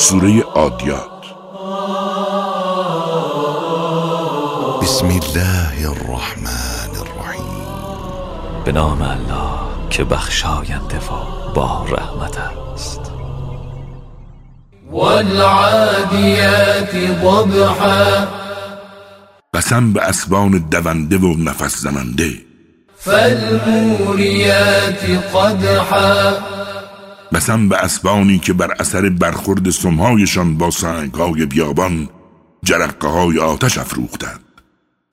سوره عادیات بسم الله الرحمن الرحیم. به نام الله که بخشاینده و با رحمت است. والعادیات ضبحا. قسم به اسبان دونده و نفس زننده. فالموریات قدحا. قسم به اسبانی که بر اثر برخورد سمهایشان با سنگهای بیابان جرقه های آتش افروختند.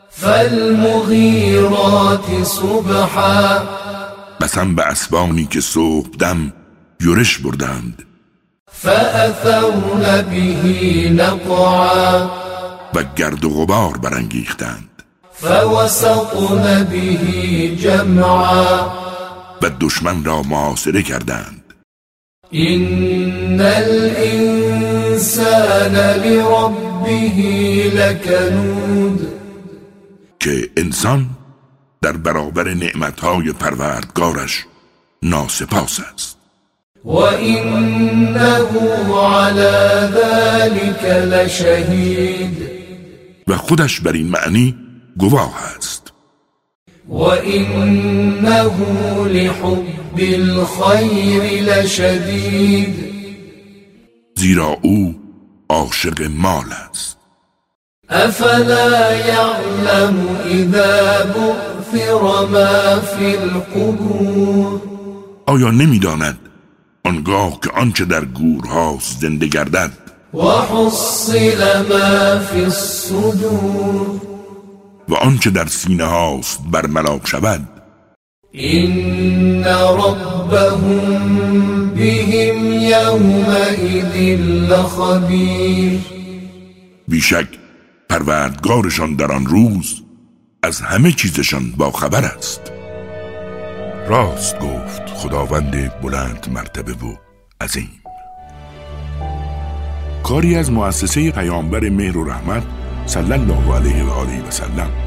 فالمغیرات صبحا. قسم به اسبانی که صبح دم یورش بردند. فأثرن به نقعا. و گرد و غبار برانگیختند. فوسطن به جمعا. و دشمن را محاصره کردند. إن الإنسان لربه لكنود. که انسان در برابر نعمتهای پروردگارش ناسپاس است. وإنه على ذلك لشهید و خودش بر این معنی گواه است. وإنه لحب الخير لشدید زیرا او عاشق مال است. أفلا يعلم إذا بؤثر ما في القبور؟ آیا نمی‌داند آنگاه که آنچه در گورهاست زنده گردد؟ وحصل ما في الصدور. و آنچه در سینه هاست برملا شود إن ربهم بهم يومئذ لخبير. بیشک پروردگارشان در آن روز از همه چیزشان با خبر است. راست گفت خداوند بلند مرتبه و عظیم. کاری از مؤسسه پیامبر مهر و رحمت صلی الله علیه و آله و سلم